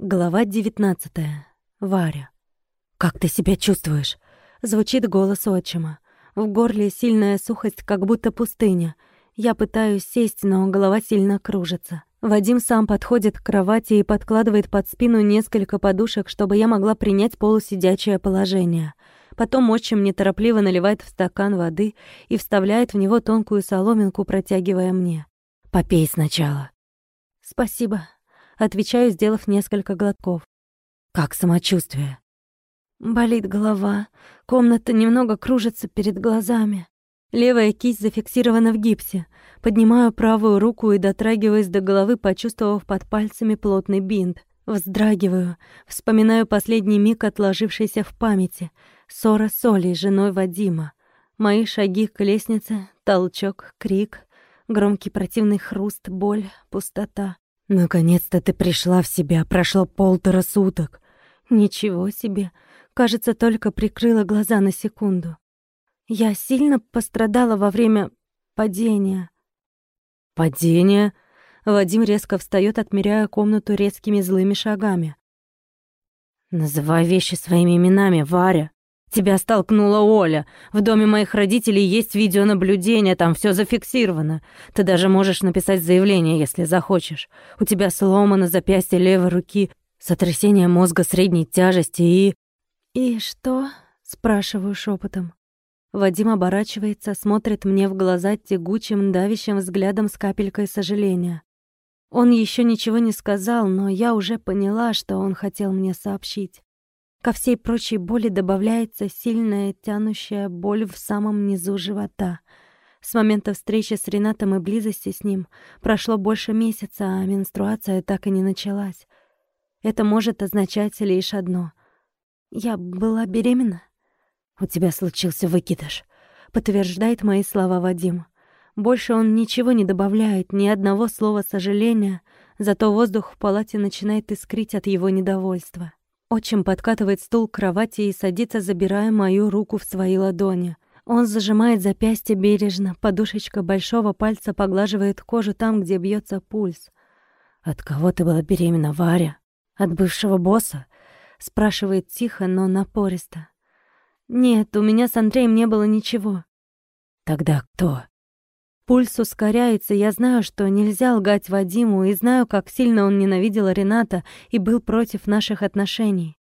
Глава 19. Варя. «Как ты себя чувствуешь?» Звучит голос отчима. В горле сильная сухость, как будто пустыня. Я пытаюсь сесть, но голова сильно кружится. Вадим сам подходит к кровати и подкладывает под спину несколько подушек, чтобы я могла принять полусидячее положение. Потом отчим неторопливо наливает в стакан воды и вставляет в него тонкую соломинку, протягивая мне. «Попей сначала». «Спасибо», Отвечаю, сделав несколько глотков. «Как самочувствие?» Болит голова. Комната немного кружится перед глазами. Левая кисть зафиксирована в гипсе. Поднимаю правую руку и дотрагиваюсь до головы, почувствовав под пальцами плотный бинт. Вздрагиваю, вспоминаю последний миг, отложившийся в памяти. Ссора с Олей, женой Вадима. Мои шаги к лестнице, толчок, крик, громкий противный хруст, боль, пустота. «Наконец-то ты пришла в себя, прошло полтора суток». «Ничего себе! Кажется, только прикрыла глаза на секунду. Я сильно пострадала во время падения». «Падение?» Вадим резко встает, отмеряя комнату резкими злыми шагами. «Называй вещи своими именами, Варя. Тебя столкнула Оля. В доме моих родителей есть видеонаблюдение, там все зафиксировано. Ты даже можешь написать заявление, если захочешь. У тебя сломано запястье левой руки, сотрясение мозга средней тяжести и... И что? спрашиваю шепотом. Вадим оборачивается, смотрит мне в глаза тягучим, давящим взглядом с капелькой сожаления. Он еще ничего не сказал, но я уже поняла, что он хотел мне сообщить. Ко всей прочей боли добавляется сильная тянущая боль в самом низу живота. С момента встречи с Ренатом и близости с ним прошло больше месяца, а менструация так и не началась. Это может означать лишь одно. Я была беременна? У тебя случился выкидыш, подтверждает мои слова Вадим. Больше он ничего не добавляет, ни одного слова сожаления, зато воздух в палате начинает искрить от его недовольства. Отчим подкатывает стул к кровати и садится, забирая мою руку в свои ладони. Он зажимает запястье бережно, подушечка большого пальца поглаживает кожу там, где бьется пульс. «От кого ты была беременна, Варя? От бывшего босса?» Спрашивает тихо, но напористо. «Нет, у меня с Андреем не было ничего». «Тогда кто?» Пульс ускоряется, я знаю, что нельзя лгать Вадиму, и знаю, как сильно он ненавидел Рената и был против наших отношений.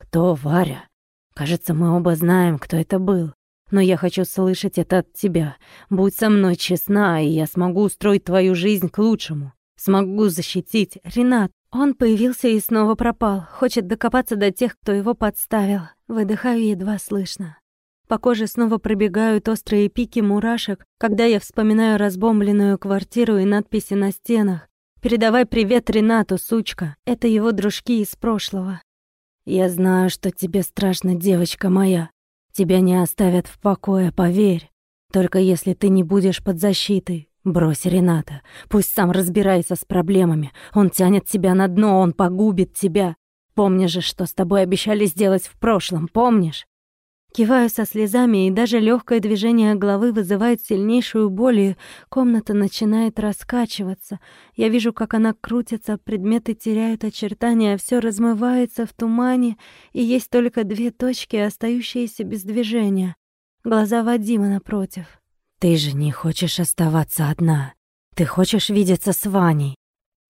«Кто Варя? Кажется, мы оба знаем, кто это был. Но я хочу слышать это от тебя. Будь со мной честна, и я смогу устроить твою жизнь к лучшему. Смогу защитить. Ренат, он появился и снова пропал. Хочет докопаться до тех, кто его подставил. Выдыхаю едва слышно. По коже снова пробегают острые пики мурашек, когда я вспоминаю разбомбленную квартиру и надписи на стенах. «Передавай привет Ренату, сучка. Это его дружки из прошлого». «Я знаю, что тебе страшно, девочка моя. Тебя не оставят в покое, поверь. Только если ты не будешь под защитой. Брось Рената. Пусть сам разбирается с проблемами. Он тянет тебя на дно, он погубит тебя. Помни же, что с тобой обещали сделать в прошлом, помнишь? Киваю со слезами, и даже легкое движение головы вызывает сильнейшую боль, и комната начинает раскачиваться. Я вижу, как она крутится, предметы теряют очертания, а все размывается в тумане, и есть только две точки, остающиеся без движения. Глаза Вадима напротив. «Ты же не хочешь оставаться одна. Ты хочешь видеться с Ваней».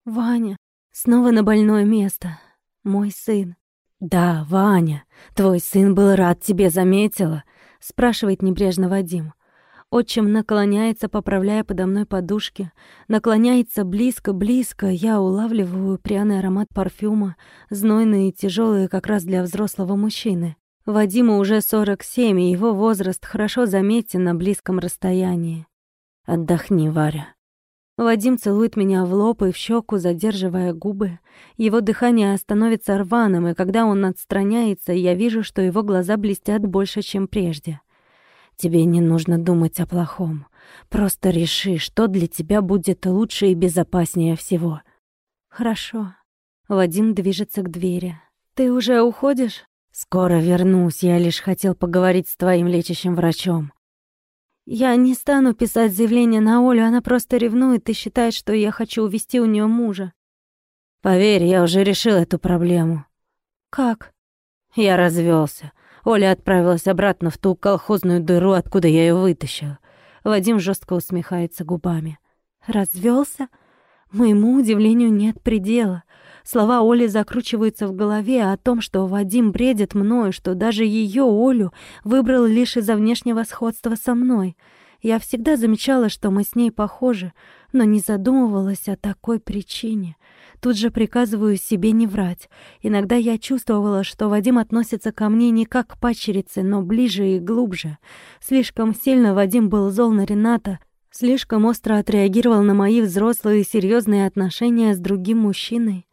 «Ваня. Снова на больное место. Мой сын. «Да, Ваня, твой сын был рад тебе, заметила?» — спрашивает небрежно Вадим. Отчим наклоняется, поправляя подо мной подушки. Наклоняется близко-близко. Я улавливаю пряный аромат парфюма, знойный и тяжелый, как раз для взрослого мужчины. Вадиму уже 47, и его возраст хорошо заметен на близком расстоянии. «Отдохни, Варя. Вадим целует меня в лоб и в щеку, задерживая губы. Его дыхание становится рваным, и когда он отстраняется, я вижу, что его глаза блестят больше, чем прежде. Тебе не нужно думать о плохом. Просто реши, что для тебя будет лучше и безопаснее всего. Хорошо. Вадим движется к двери. Ты уже уходишь? Скоро вернусь. Я лишь хотел поговорить с твоим лечащим врачом. Я не стану писать заявление на Олю, она просто ревнует и считает, что я хочу увести у нее мужа. Поверь, я уже решил эту проблему. Как? Я развелся. Оля отправилась обратно в ту колхозную дыру, откуда я ее вытащил. Вадим жестко усмехается губами. Развелся? Моему удивлению нет предела. Слова Оли закручиваются в голове о том, что Вадим бредит мною, что даже ее Олю выбрал лишь из-за внешнего сходства со мной. Я всегда замечала, что мы с ней похожи, но не задумывалась о такой причине. Тут же приказываю себе не врать. Иногда я чувствовала, что Вадим относится ко мне не как к пачерице, но ближе и глубже. Слишком сильно Вадим был зол на Рената, слишком остро отреагировал на мои взрослые и серьезные отношения с другим мужчиной.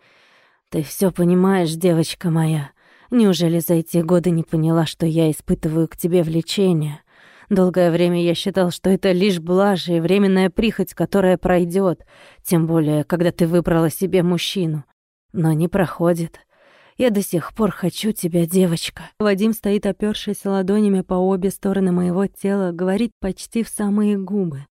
Ты все понимаешь, девочка моя. Неужели за эти годы не поняла, что я испытываю к тебе влечение? Долгое время я считал, что это лишь блажь и временная прихоть, которая пройдет, тем более, когда ты выбрала себе мужчину. Но не проходит. Я до сих пор хочу тебя, девочка. Вадим стоит, опёршись ладонями по обе стороны моего тела, говорит почти в самые губы.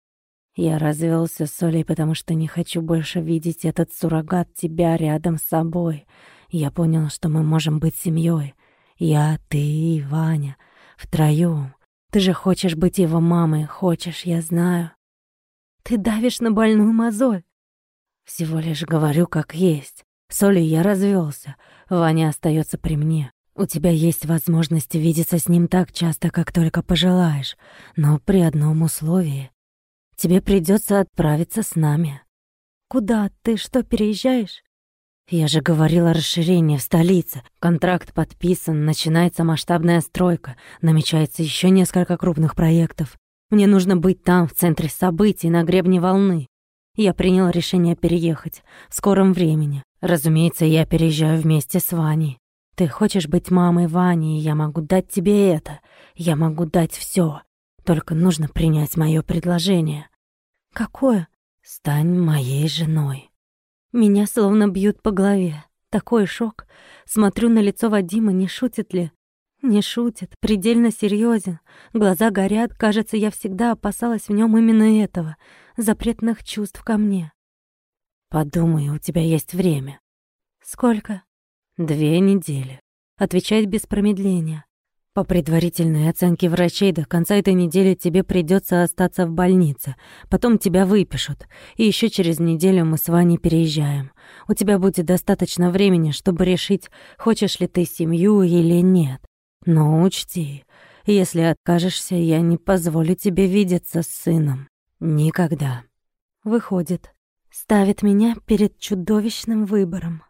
Я развелся с Олей, потому что не хочу больше видеть этот суррогат тебя рядом с собой. Я понял, что мы можем быть семьей. Я, ты и Ваня. Втроём. Ты же хочешь быть его мамой, хочешь, я знаю. Ты давишь на больную мозоль. Всего лишь говорю, как есть. С Олей я развелся. Ваня остается при мне. У тебя есть возможность видеться с ним так часто, как только пожелаешь, но при одном условии. Тебе придется отправиться с нами». «Куда? Ты что, переезжаешь?» «Я же говорила расширение в столице. Контракт подписан, начинается масштабная стройка, намечается еще несколько крупных проектов. Мне нужно быть там, в центре событий, на гребне волны. Я принял решение переехать в скором времени. Разумеется, я переезжаю вместе с Ваней. Ты хочешь быть мамой Вани, и я могу дать тебе это. Я могу дать все. Только нужно принять мое предложение. Какое? Стань моей женой. Меня словно бьют по голове. Такой шок. Смотрю на лицо Вадима, не шутит ли? Не шутит, предельно серьезен. Глаза горят, кажется, я всегда опасалась в нем именно этого, запретных чувств ко мне. Подумай, у тебя есть время. Сколько? Две недели. Отвечает без промедления. По предварительной оценке врачей, до конца этой недели тебе придется остаться в больнице. Потом тебя выпишут. И еще через неделю мы с Ваней переезжаем. У тебя будет достаточно времени, чтобы решить, хочешь ли ты семью или нет. Но учти, если откажешься, я не позволю тебе видеться с сыном. Никогда. Выходит, ставит меня перед чудовищным выбором.